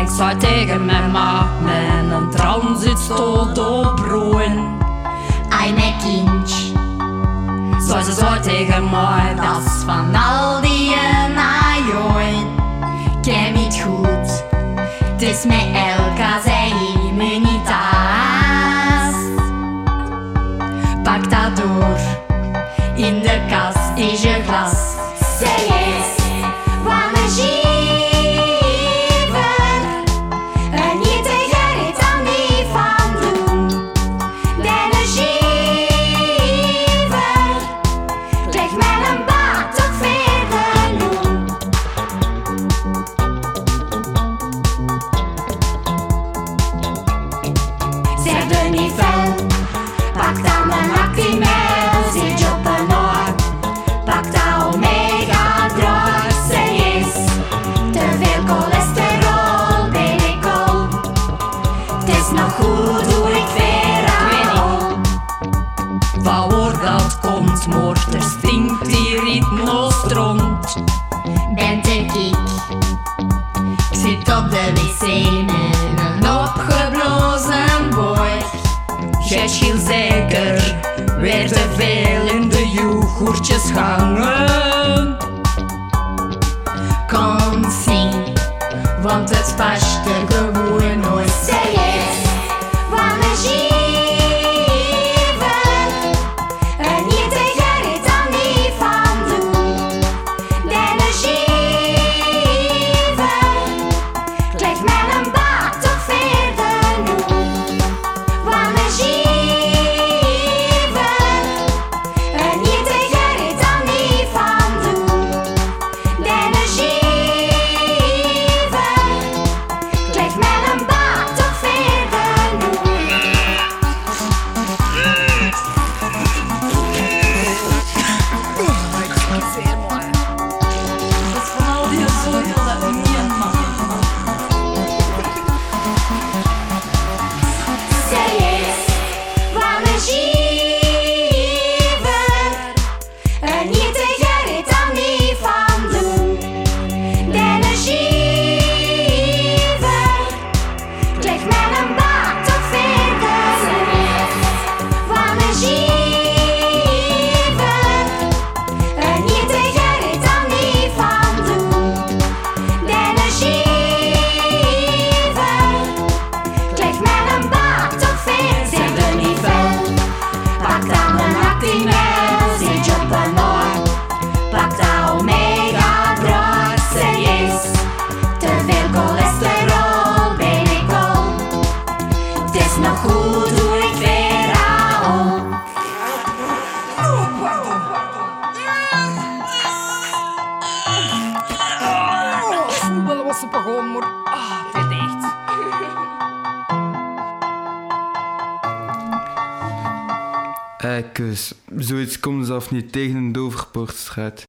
Ik zei tegen mijn ma, mijn een zit tot op roen. Ein kindje. Zo ze zo tegen mij, dat is van al die najoen. Ken niet goed, het is mij Pak fel. Pacta monarchii mel Zice openor Pacta omega drag să ies Te vel colesterol Belicol Tes na hudurik verhaal Waar dat komt Moorders stinkt die ritmostront Ben ik ik? Ik zit op de wc lekker. Weer te veel in de yoghurtjes hangen. Kan zien, want het paste gewoon nooit. Eikes, zoiets komt zelf niet tegen een Doverpoortstraat.